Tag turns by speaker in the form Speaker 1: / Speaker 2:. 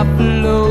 Speaker 1: I float.